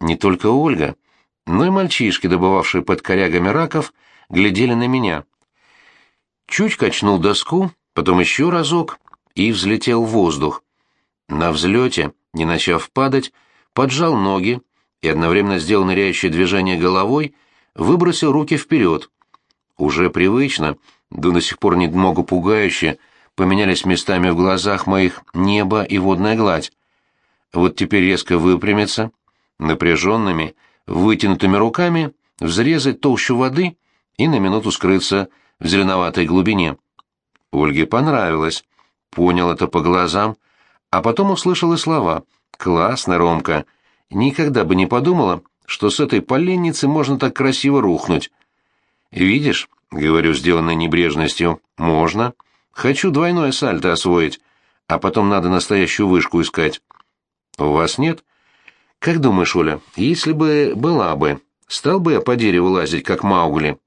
Не только Ольга, но и мальчишки, добывавшие под корягами раков, глядели на меня. Чуть качнул доску, потом еще разок и взлетел в воздух. На взлете, не начав падать, поджал ноги и одновременно сделал ныряющее движение головой, выбросил руки вперед. Уже привычно, да до сих пор немного пугающе, поменялись местами в глазах моих небо и водная гладь. Вот теперь резко выпрямиться, напряженными, вытянутыми руками взрезать толщу воды и на минуту скрыться в зеленоватой глубине. Ольге понравилось, понял это по глазам, а потом услышал и слова «Классно, Ромка! Никогда бы не подумала, что с этой поленницы можно так красиво рухнуть». «Видишь?» — говорю, сделанной небрежностью. «Можно. Хочу двойное сальто освоить, а потом надо настоящую вышку искать». «У вас нет?» «Как думаешь, Оля, если бы была бы, стал бы я по дереву лазить, как Маугли?»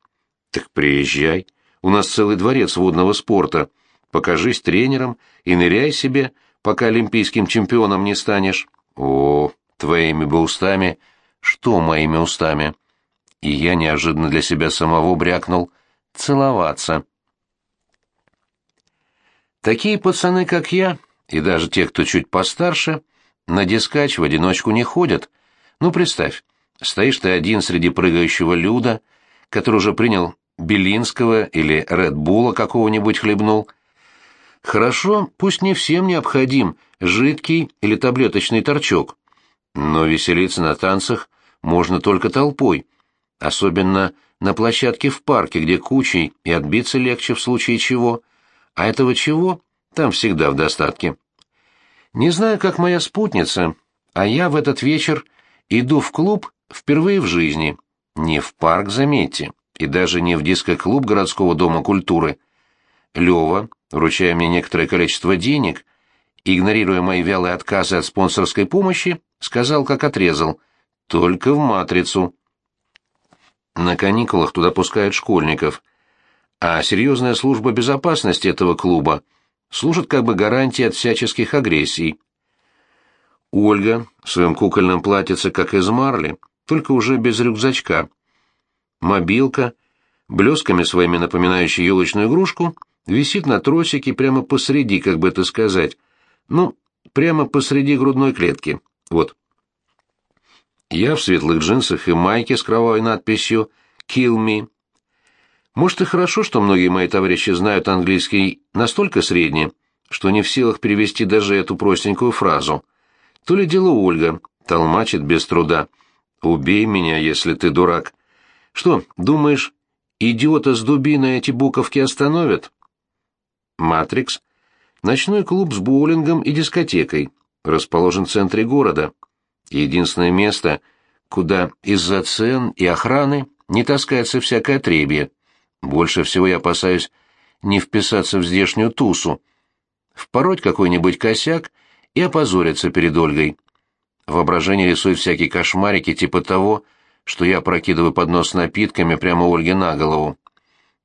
«Так приезжай. У нас целый дворец водного спорта. Покажись тренером и ныряй себе, пока олимпийским чемпионом не станешь». «О, твоими бы устами...» «Что моими устами?» И я неожиданно для себя самого брякнул «целоваться». Такие пацаны, как я, и даже те, кто чуть постарше, — на дискач в одиночку не ходят. Ну, представь, стоишь ты один среди прыгающего люда, который уже принял Белинского или Редбула какого-нибудь хлебнул. Хорошо, пусть не всем необходим жидкий или таблеточный торчок, но веселиться на танцах можно только толпой, особенно на площадке в парке, где кучей и отбиться легче в случае чего, а этого чего там всегда в достатке. Не знаю, как моя спутница, а я в этот вечер иду в клуб впервые в жизни. Не в парк, заметьте, и даже не в диско-клуб городского дома культуры. Лёва, вручая мне некоторое количество денег, игнорируя мои вялые отказы от спонсорской помощи, сказал, как отрезал, «Только в «Матрицу». На каникулах туда пускают школьников, а серьезная служба безопасности этого клуба — служит как бы гарантией от всяческих агрессий. Ольга в своем кукольном платьице, как из марли, только уже без рюкзачка. Мобилка, блесками своими напоминающая елочную игрушку, висит на тросике прямо посреди, как бы это сказать, ну, прямо посреди грудной клетки. Вот. Я в светлых джинсах и майке с кровавой надписью «Kill me», может, и хорошо, что многие мои товарищи знают английский настолько средне, что не в силах перевести даже эту простенькую фразу. То ли дело Ольга, толмачит без труда. «Убей меня, если ты дурак». Что, думаешь, идиота с дубиной эти буковки остановят? «Матрикс» — ночной клуб с боулингом и дискотекой, расположен в центре города. Единственное место, куда из-за цен и охраны не таскается всякое требие. Больше всего я опасаюсь не вписаться в здешнюю тусу, впороть какой-нибудь косяк и опозориться перед Ольгой. Воображение рисует всякие кошмарики типа того, что я прокидываю поднос с напитками прямо Ольге на голову.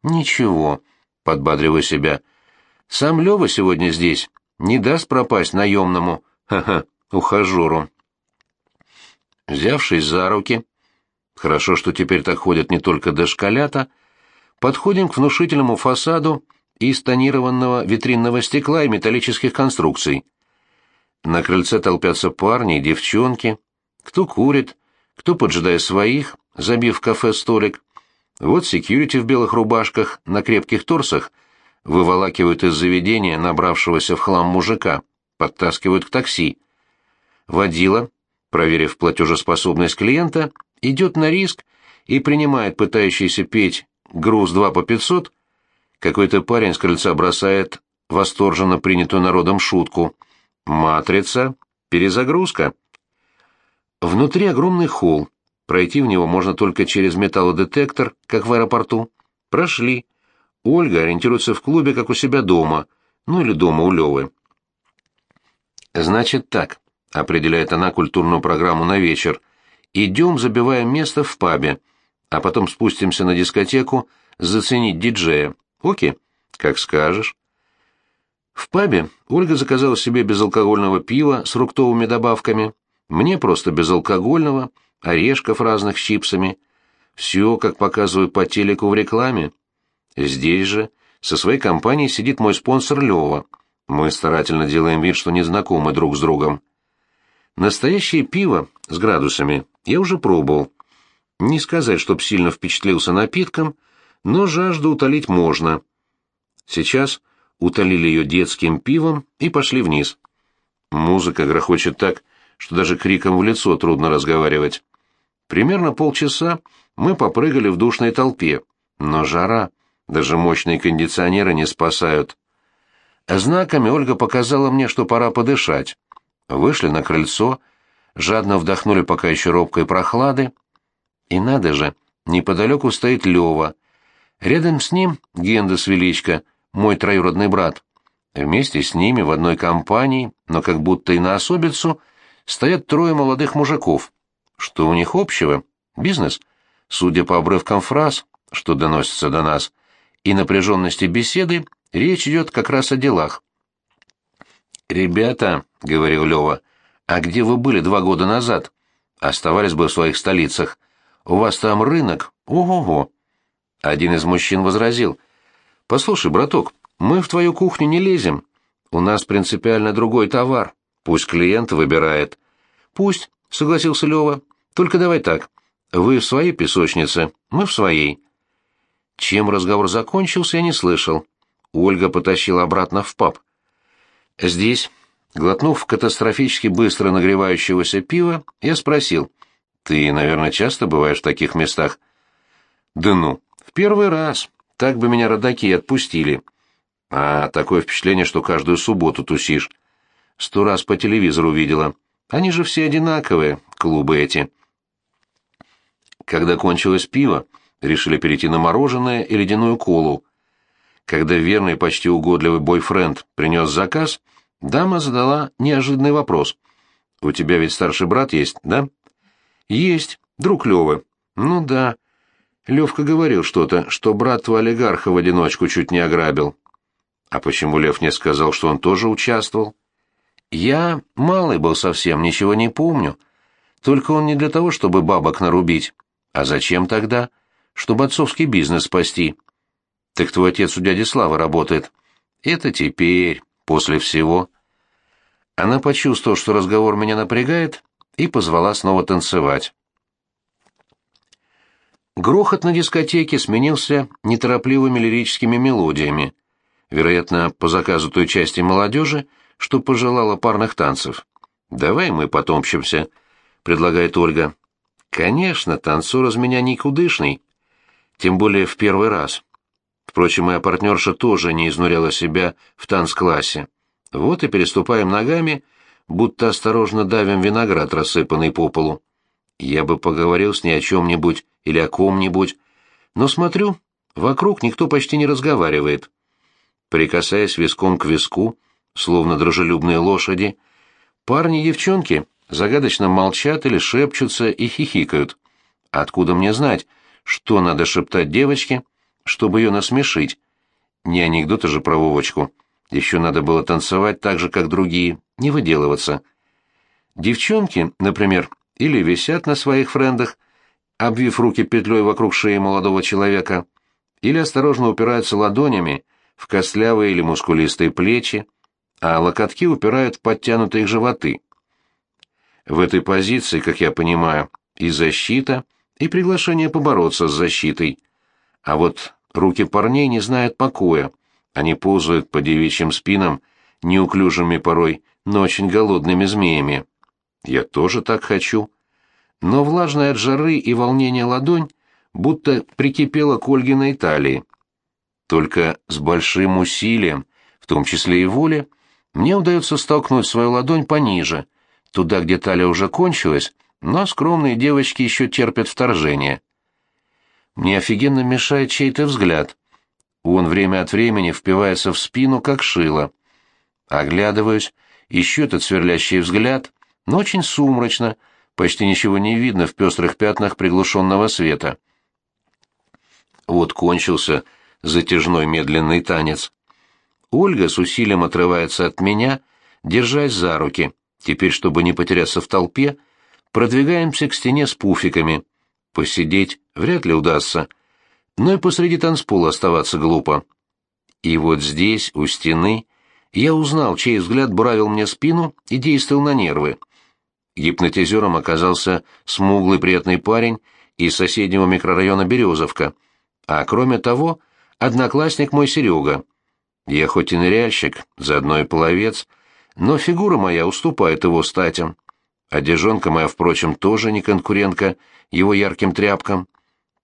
«Ничего», — подбадриваю себя. «Сам Лёва сегодня здесь, не даст пропасть наемному, ха-ха, ухажеру». Взявшись за руки, хорошо, что теперь так ходят не только дошколята, — Подходим к внушительному фасаду из тонированного витринного стекла и металлических конструкций. На крыльце толпятся парни и девчонки. Кто курит, кто, поджидая своих, забив в кафе столик. Вот секьюрити в белых рубашках на крепких торсах выволакивают из заведения набравшегося в хлам мужика, подтаскивают к такси. Водила, проверив платежеспособность клиента, идет на риск и принимает пытающийся петь груз два по пятьсот, какой-то парень с крыльца бросает восторженно принятую народом шутку. «Матрица. Перезагрузка». Внутри огромный холл. Пройти в него можно только через металлодетектор, как в аэропорту. Прошли. Ольга ориентируется в клубе, как у себя дома. Ну или дома у Левы. «Значит так», — определяет она культурную программу на вечер. «Идем, забиваем место в пабе а потом спустимся на дискотеку заценить диджея. Окей? Как скажешь. В пабе Ольга заказала себе безалкогольного пива с фруктовыми добавками, мне просто безалкогольного, орешков разных с чипсами. Все, как показывают по телеку в рекламе. Здесь же со своей компанией сидит мой спонсор Лева. Мы старательно делаем вид, что не знакомы друг с другом. Настоящее пиво с градусами я уже пробовал. Не сказать, чтоб сильно впечатлился напитком, но жажду утолить можно. Сейчас утолили ее детским пивом и пошли вниз. Музыка грохочет так, что даже криком в лицо трудно разговаривать. Примерно полчаса мы попрыгали в душной толпе, но жара, даже мощные кондиционеры не спасают. Знаками Ольга показала мне, что пора подышать. Вышли на крыльцо, жадно вдохнули пока еще робкой прохлады. И надо же, неподалеку стоит Лева. Рядом с ним Гендес Величко, мой троюродный брат. Вместе с ними в одной компании, но как будто и на особицу, стоят трое молодых мужиков. Что у них общего? Бизнес. Судя по обрывкам фраз, что доносятся до нас, и напряженности беседы, речь идет как раз о делах. «Ребята», — говорил Лева, — «а где вы были два года назад? Оставались бы в своих столицах. У вас там рынок? Ого-го!» Один из мужчин возразил. «Послушай, браток, мы в твою кухню не лезем. У нас принципиально другой товар. Пусть клиент выбирает». «Пусть», — согласился Лева. «Только давай так. Вы в своей песочнице, мы в своей». Чем разговор закончился, я не слышал. Ольга потащила обратно в паб. Здесь, глотнув катастрофически быстро нагревающегося пива, я спросил, «Ты, наверное, часто бываешь в таких местах?» «Да ну, в первый раз. Так бы меня родаки отпустили. А такое впечатление, что каждую субботу тусишь. Сто раз по телевизору видела. Они же все одинаковые, клубы эти». Когда кончилось пиво, решили перейти на мороженое и ледяную колу. Когда верный, почти угодливый бойфренд принес заказ, дама задала неожиданный вопрос. «У тебя ведь старший брат есть, да?» «Есть, друг Лёвы». «Ну да». Левка говорил что-то, что брат твой олигарха в одиночку чуть не ограбил. А почему Лев не сказал, что он тоже участвовал? Я малый был совсем, ничего не помню. Только он не для того, чтобы бабок нарубить. А зачем тогда? Чтобы отцовский бизнес спасти. Так твой отец у дяди Славы работает. Это теперь, после всего. Она почувствовала, что разговор меня напрягает, и позвала снова танцевать. Грохот на дискотеке сменился неторопливыми лирическими мелодиями, вероятно, по заказу той части молодежи, что пожелала парных танцев. «Давай мы потомчимся», — предлагает Ольга. «Конечно, танцор из меня никудышный, тем более в первый раз». Впрочем, моя партнерша тоже не изнуряла себя в танцклассе. Вот и переступаем ногами, будто осторожно давим виноград, рассыпанный по полу. Я бы поговорил с ней о чем-нибудь или о ком-нибудь, но смотрю, вокруг никто почти не разговаривает. Прикасаясь виском к виску, словно дружелюбные лошади, парни и девчонки загадочно молчат или шепчутся и хихикают. Откуда мне знать, что надо шептать девочке, чтобы ее насмешить? Не анекдоты же про Вовочку. Еще надо было танцевать так же, как другие, не выделываться. Девчонки, например, или висят на своих френдах, обвив руки петлей вокруг шеи молодого человека, или осторожно упираются ладонями в костлявые или мускулистые плечи, а локотки упирают в подтянутые животы. В этой позиции, как я понимаю, и защита, и приглашение побороться с защитой. А вот руки парней не знают покоя. Они ползают по девичьим спинам, неуклюжими порой, но очень голодными змеями. Я тоже так хочу. Но влажная от жары и волнения ладонь будто прикипела к Ольгиной талии. Только с большим усилием, в том числе и воле, мне удается столкнуть свою ладонь пониже, туда, где талия уже кончилась, но скромные девочки еще терпят вторжение. Мне офигенно мешает чей-то взгляд. Он время от времени впивается в спину, как шило. Оглядываюсь, ищу этот сверлящий взгляд, но очень сумрачно, почти ничего не видно в пестрых пятнах приглушенного света. Вот кончился затяжной медленный танец. Ольга с усилием отрывается от меня, держась за руки. Теперь, чтобы не потеряться в толпе, продвигаемся к стене с пуфиками. Посидеть вряд ли удастся, но и посреди танцпола оставаться глупо. И вот здесь, у стены, я узнал, чей взгляд буравил мне спину и действовал на нервы. Гипнотизером оказался смуглый приятный парень из соседнего микрорайона Березовка, а кроме того, одноклассник мой Серега. Я хоть и ныряльщик, заодно и половец, но фигура моя уступает его статям. Одежонка моя, впрочем, тоже не конкурентка его ярким тряпкам.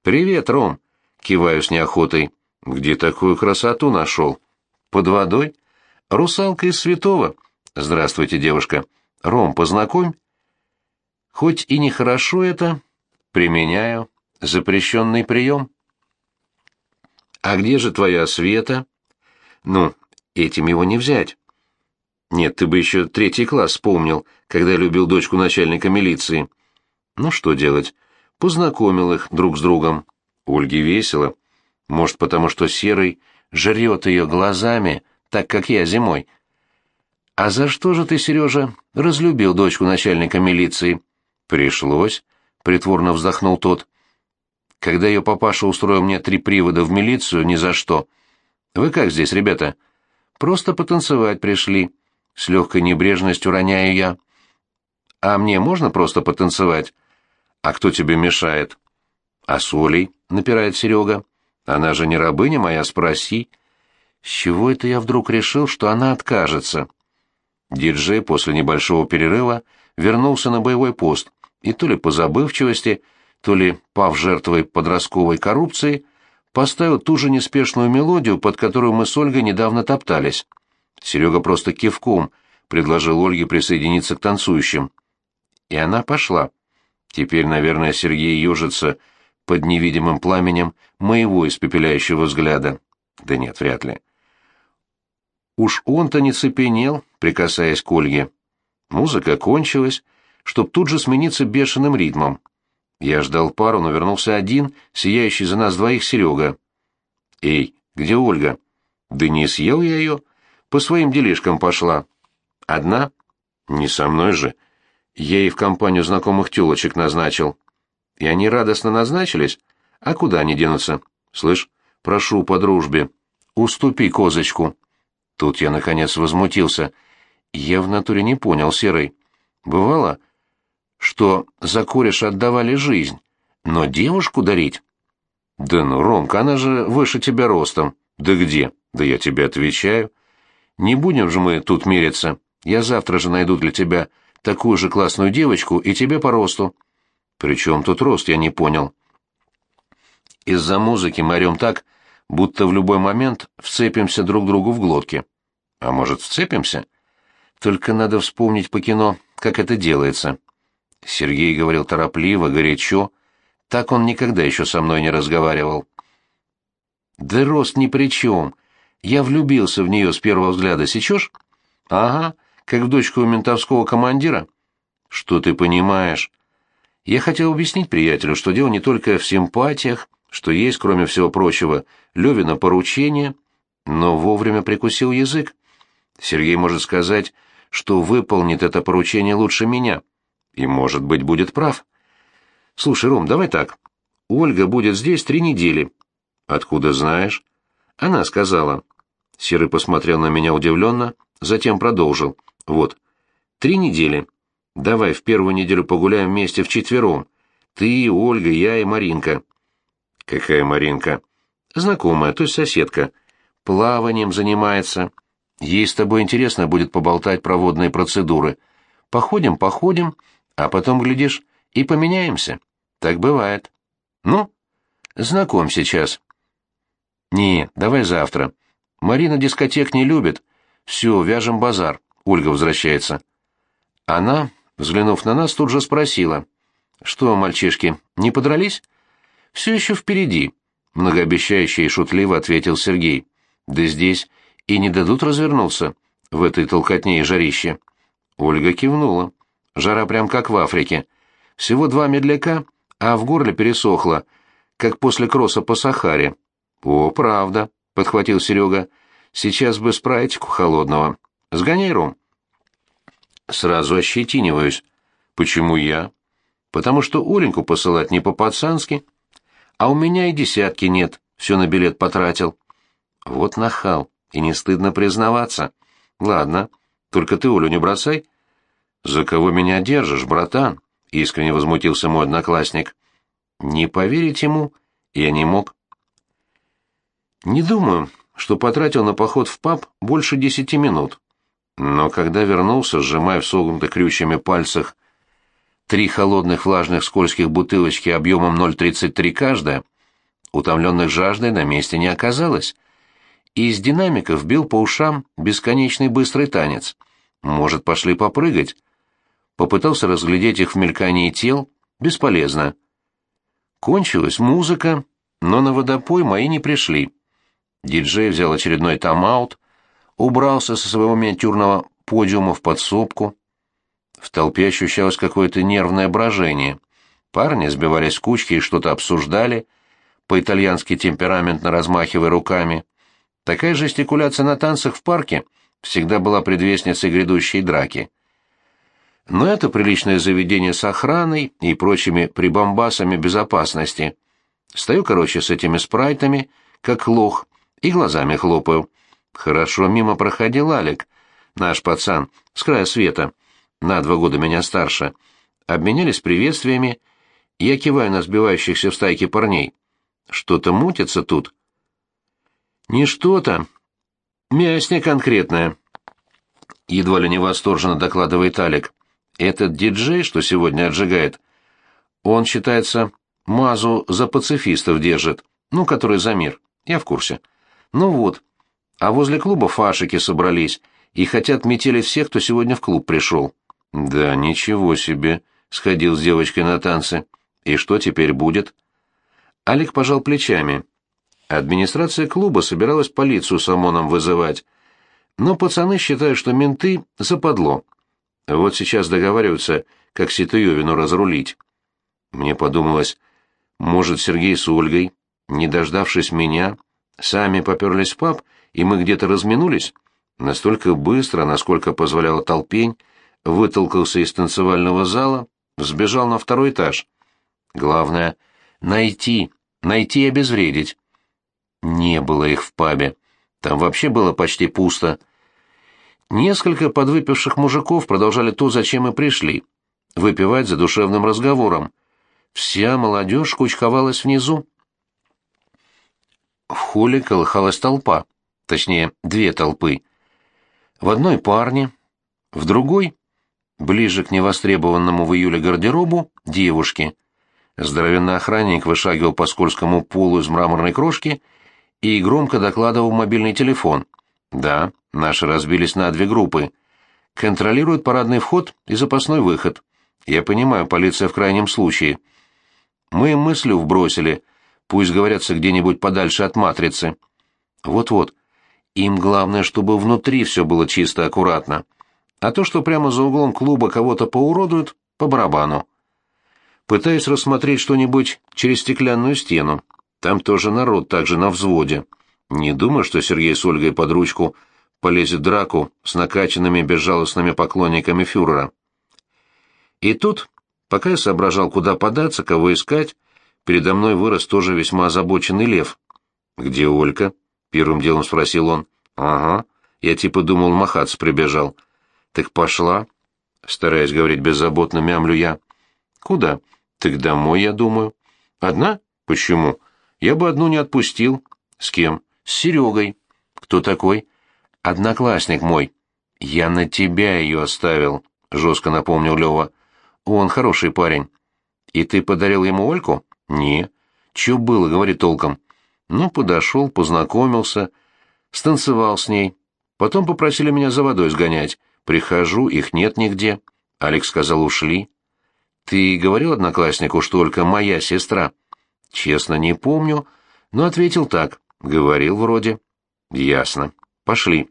«Привет, Ром!» — киваю с неохотой. «Где такую красоту нашел?» «Под водой?» «Русалка из Святого». «Здравствуйте, девушка. Ром, познакомь». Хоть и нехорошо это, применяю. Запрещенный прием. «А где же твоя Света?» «Ну, этим его не взять». «Нет, ты бы еще третий класс вспомнил, когда любил дочку начальника милиции». «Ну что делать?» Познакомил их друг с другом. Ольге весело. Может, потому что Серый жрет ее глазами, так как я зимой. «А за что же ты, Сережа, разлюбил дочку начальника милиции?» «Пришлось», — притворно вздохнул тот. «Когда ее папаша устроил мне три привода в милицию, ни за что. Вы как здесь, ребята?» «Просто потанцевать пришли», — с легкой небрежностью роняю я. «А мне можно просто потанцевать?» «А кто тебе мешает?» «А с Олей?» — напирает Серега. «Она же не рабыня моя, спроси». С чего это я вдруг решил, что она откажется? Диджей после небольшого перерыва вернулся на боевой пост и то ли по забывчивости, то ли пав жертвой подростковой коррупции, поставил ту же неспешную мелодию, под которую мы с Ольгой недавно топтались. Серега просто кивком предложил Ольге присоединиться к танцующим. И она пошла. Теперь, наверное, Сергей ежится под невидимым пламенем моего испепеляющего взгляда. Да нет, вряд ли. Уж он-то не цепенел, прикасаясь к Ольге. Музыка кончилась, чтоб тут же смениться бешеным ритмом. Я ждал пару, но вернулся один, сияющий за нас двоих Серега. «Эй, где Ольга?» «Да не съел я ее. По своим делишкам пошла». «Одна?» «Не со мной же. Я ей в компанию знакомых тёлочек назначил». «И они радостно назначились? А куда они денутся?» «Слышь, прошу по дружбе, уступи козочку». Тут я, наконец, возмутился. Я в натуре не понял, Серый. Бывало, что за кореш отдавали жизнь, но девушку дарить? Да ну, Ромка, она же выше тебя ростом. Да где? Да я тебе отвечаю. Не будем же мы тут мириться. Я завтра же найду для тебя такую же классную девочку и тебе по росту. Причем тут рост, я не понял. Из-за музыки мы орем так, будто в любой момент вцепимся друг другу в глотки. А может, вцепимся? Только надо вспомнить по кино, как это делается. Сергей говорил торопливо, горячо. Так он никогда еще со мной не разговаривал. Да рост ни при чем. Я влюбился в нее с первого взгляда, сечешь? Ага, как в дочку ментовского командира. Что ты понимаешь? Я хотел объяснить приятелю, что дело не только в симпатиях, что есть, кроме всего прочего, Левина поручение, но вовремя прикусил язык. Сергей может сказать, что выполнит это поручение лучше меня. И, может быть, будет прав. Слушай, Ром, давай так. Ольга будет здесь три недели. Откуда знаешь? Она сказала. Серый посмотрел на меня удивленно, затем продолжил. Вот. Три недели. Давай в первую неделю погуляем вместе вчетвером. Ты, Ольга, я и Маринка. Какая Маринка? Знакомая, то есть соседка. Плаванием занимается. Ей с тобой интересно будет поболтать про водные процедуры. Походим, походим, а потом, глядишь, и поменяемся. Так бывает. Ну, знаком сейчас. Не, давай завтра. Марина дискотек не любит. Все, вяжем базар. Ольга возвращается. Она, взглянув на нас, тут же спросила. Что, мальчишки, не подрались? Все еще впереди, многообещающе и шутливо ответил Сергей. Да здесь и не дадут развернуться в этой толкотне и жарище. Ольга кивнула. Жара прям как в Африке. Всего два медляка, а в горле пересохло, как после кросса по Сахаре. О, правда, подхватил Серега. Сейчас бы спрайтику холодного. Сгоняй ром. Сразу ощетиниваюсь. Почему я? потому что Оленьку посылать не по-пацански, а у меня и десятки нет, все на билет потратил. Вот нахал, и не стыдно признаваться. Ладно, только ты Олю не бросай. За кого меня держишь, братан? Искренне возмутился мой одноклассник. Не поверить ему я не мог. Не думаю, что потратил на поход в паб больше десяти минут. Но когда вернулся, сжимая в согнутых крючьями пальцах три холодных влажных скользких бутылочки объемом 0,33 каждая, утомленных жаждой на месте не оказалось. И из динамиков бил по ушам бесконечный быстрый танец. Может, пошли попрыгать? Попытался разглядеть их в мелькании тел. Бесполезно. Кончилась музыка, но на водопой мои не пришли. Диджей взял очередной тайм-аут, убрался со своего миниатюрного подиума в подсобку. В толпе ощущалось какое-то нервное брожение. Парни сбивались с кучки и что-то обсуждали, по-итальянски темпераментно размахивая руками. Такая жестикуляция на танцах в парке всегда была предвестницей грядущей драки. Но это приличное заведение с охраной и прочими прибамбасами безопасности. Стою, короче, с этими спрайтами, как лох, и глазами хлопаю. Хорошо мимо проходил Алик, наш пацан, с края света, на два года меня старше. Обменялись приветствиями, я киваю на сбивающихся в стайке парней. Что-то мутится тут. Не что-то. Мясня конкретная. Едва ли не восторженно докладывает Алик. Этот диджей, что сегодня отжигает, он, считается, мазу за пацифистов держит, ну, который за мир. Я в курсе. Ну вот, а возле клуба фашики собрались и хотят метели всех, кто сегодня в клуб пришел. Да, ничего себе, сходил с девочкой на танцы. И что теперь будет? Алик пожал плечами. Администрация клуба собиралась полицию с ОМОНом вызывать. Но пацаны считают, что менты западло. Вот сейчас договариваются, как Ситуевину разрулить. Мне подумалось, может, Сергей с Ольгой, не дождавшись меня, сами поперлись в паб, и мы где-то разминулись? Настолько быстро, насколько позволяла толпень, вытолкался из танцевального зала, сбежал на второй этаж. Главное — найти, найти и обезвредить. Не было их в пабе. Там вообще было почти пусто. Несколько подвыпивших мужиков продолжали то, зачем и пришли — выпивать за душевным разговором. Вся молодежь кучковалась внизу. В холле колыхалась толпа, точнее, две толпы. В одной парни, в другой, ближе к невостребованному в июле гардеробу, девушки. Здоровенный охранник вышагивал по скользкому полу из мраморной крошки и громко докладывал мобильный телефон. Да, наши разбились на две группы. Контролируют парадный вход и запасной выход. Я понимаю, полиция в крайнем случае. Мы им мыслью вбросили, пусть говорятся где-нибудь подальше от матрицы. Вот-вот. Им главное, чтобы внутри все было чисто аккуратно. А то, что прямо за углом клуба кого-то поуродуют, по барабану. Пытаюсь рассмотреть что-нибудь через стеклянную стену. Там тоже народ также на взводе. Не думаю, что Сергей с Ольгой под ручку полезет в драку с накачанными безжалостными поклонниками фюрера. И тут, пока я соображал, куда податься, кого искать, передо мной вырос тоже весьма озабоченный лев. «Где Олька?» — первым делом спросил он. «Ага. Я типа думал, махаться прибежал». «Так пошла?» — стараясь говорить беззаботно, мямлю я. «Куда?» Так домой, я думаю. Одна? Почему? Я бы одну не отпустил. С кем? С Серегой. Кто такой? Одноклассник мой. Я на тебя ее оставил, жестко напомнил Лева. Он хороший парень. И ты подарил ему Ольку? Не. Че было, говори толком. Ну, подошел, познакомился, станцевал с ней. Потом попросили меня за водой сгонять. Прихожу, их нет нигде. Алекс сказал, ушли. «Ты говорил однокласснику, что только моя сестра?» «Честно, не помню, но ответил так. Говорил вроде». «Ясно. Пошли».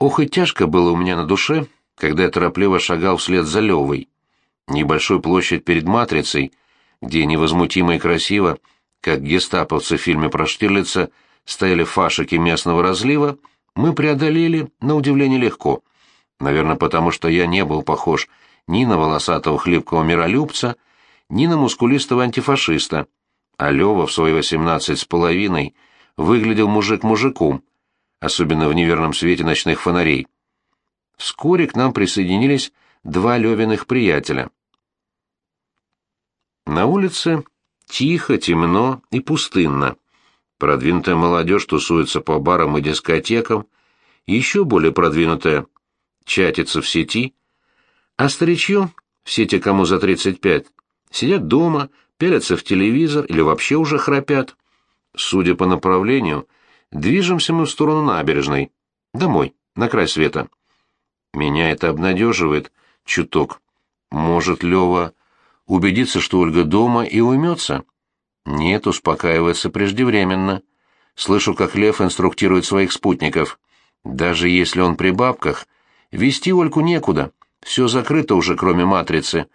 Ох и тяжко было у меня на душе, когда я торопливо шагал вслед за Левой. Небольшую площадь перед Матрицей, где невозмутимо и красиво, как гестаповцы в фильме про Штирлица, стояли фашики местного разлива, мы преодолели, на удивление, легко. Наверное, потому что я не был похож ни на волосатого хлипкого миролюбца, ни на мускулистого антифашиста, а Лёва в свои восемнадцать с половиной выглядел мужик мужиком, особенно в неверном свете ночных фонарей. Вскоре к нам присоединились два Левиных приятеля. На улице тихо, темно и пустынно. Продвинутая молодежь тусуется по барам и дискотекам, еще более продвинутая чатится в сети, а старичье, все те, кому за 35, сидят дома, пялятся в телевизор или вообще уже храпят. Судя по направлению, движемся мы в сторону набережной, домой, на край света. Меня это обнадеживает чуток. Может, Лева убедиться, что Ольга дома и уймется? Нет, успокаивается преждевременно. Слышу, как Лев инструктирует своих спутников. Даже если он при бабках, вести Ольку некуда, все закрыто уже, кроме матрицы.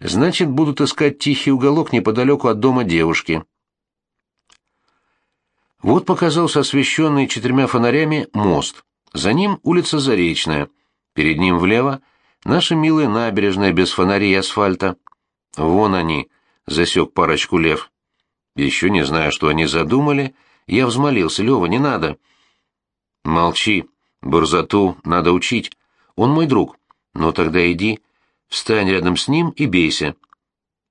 Значит, будут искать тихий уголок неподалеку от дома девушки. Вот показался освещенный четырьмя фонарями мост. За ним улица Заречная. Перед ним влево наша милая набережная без фонарей и асфальта. Вон они, засек парочку лев. Еще не зная, что они задумали, я взмолился, Лева, не надо. Молчи, Бурзату надо учить. Он мой друг. Но тогда иди, встань рядом с ним и бейся.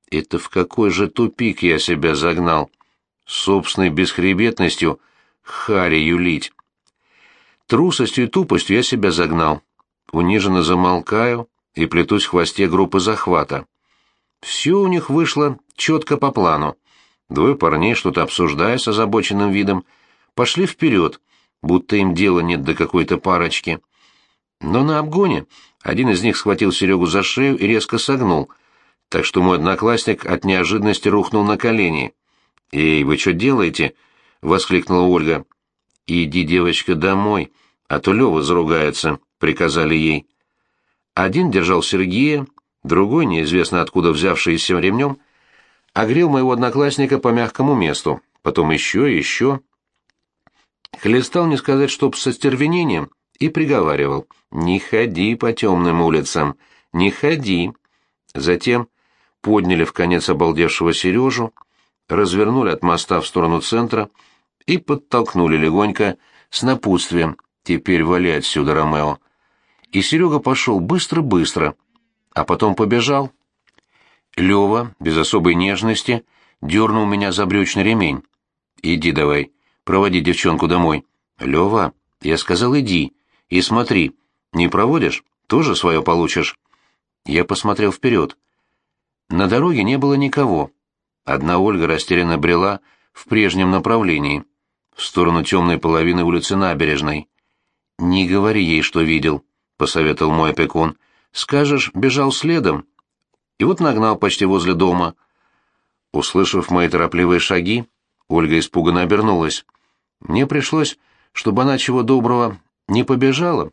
Это в какой же тупик я себя загнал? Собственной бесхребетностью хари юлить. Трусостью и тупостью я себя загнал. Униженно замолкаю и плетусь в хвосте группы захвата. Все у них вышло четко по плану. Двое парней, что-то обсуждая с озабоченным видом, пошли вперед, будто им дела нет до какой-то парочки. Но на обгоне один из них схватил Серегу за шею и резко согнул, так что мой одноклассник от неожиданности рухнул на колени. «Эй, вы что делаете?» — воскликнула Ольга. «Иди, девочка, домой, а то Лёва заругается», — приказали ей. Один держал Сергея, другой, неизвестно откуда взявшийся ремнем, огрел моего одноклассника по мягкому месту, потом еще и еще. Хлестал не сказать, чтоб со стервенением, и приговаривал «Не ходи по темным улицам, не ходи». Затем подняли в конец обалдевшего Сережу, развернули от моста в сторону центра и подтолкнули легонько с напутствием «Теперь вали отсюда, Ромео». И Серега пошел быстро-быстро, а потом побежал. Лева, без особой нежности, дернул меня за брючный ремень. «Иди давай, проводи девчонку домой». «Лева, я сказал, иди, и смотри, не проводишь, тоже свое получишь». Я посмотрел вперед. На дороге не было никого. Одна Ольга растерянно брела в прежнем направлении, в сторону темной половины улицы Набережной. «Не говори ей, что видел», — посоветовал мой опекун. «Скажешь, бежал следом, и вот нагнал почти возле дома. Услышав мои торопливые шаги, Ольга испуганно обернулась. Мне пришлось, чтобы она чего доброго не побежала,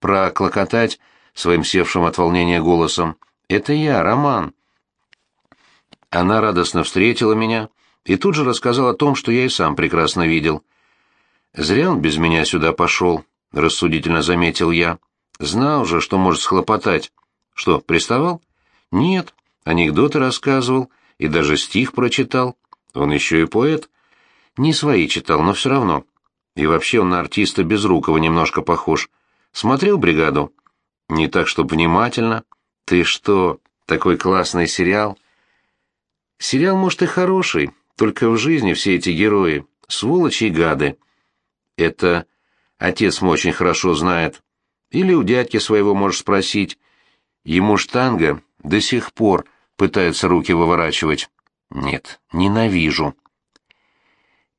проклокотать своим севшим от волнения голосом. «Это я, Роман». Она радостно встретила меня и тут же рассказала о том, что я и сам прекрасно видел. «Зря он без меня сюда пошел», — рассудительно заметил я. «Знал же, что может схлопотать. Что, приставал?» Нет, анекдоты рассказывал и даже стих прочитал. Он еще и поэт. Не свои читал, но все равно. И вообще он на артиста Безрукова немножко похож. Смотрел «Бригаду»? Не так, чтоб внимательно. Ты что, такой классный сериал? Сериал, может, и хороший, только в жизни все эти герои — сволочи и гады. Это отец мой очень хорошо знает. Или у дядьки своего можешь спросить. Ему штанга до сих пор пытается руки выворачивать. Нет, ненавижу.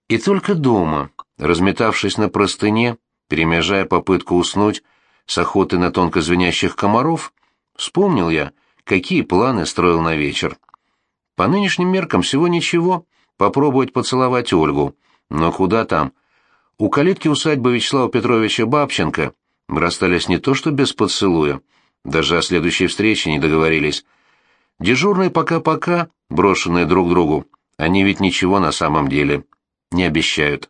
И только дома, разметавшись на простыне, перемежая попытку уснуть с охоты на тонко звенящих комаров, вспомнил я, какие планы строил на вечер. По нынешним меркам всего ничего, попробовать поцеловать Ольгу. Но куда там? У калитки усадьбы Вячеслава Петровича Бабченко мы расстались не то что без поцелуя, даже о следующей встрече не договорились. Дежурные пока-пока, брошенные друг другу, они ведь ничего на самом деле не обещают.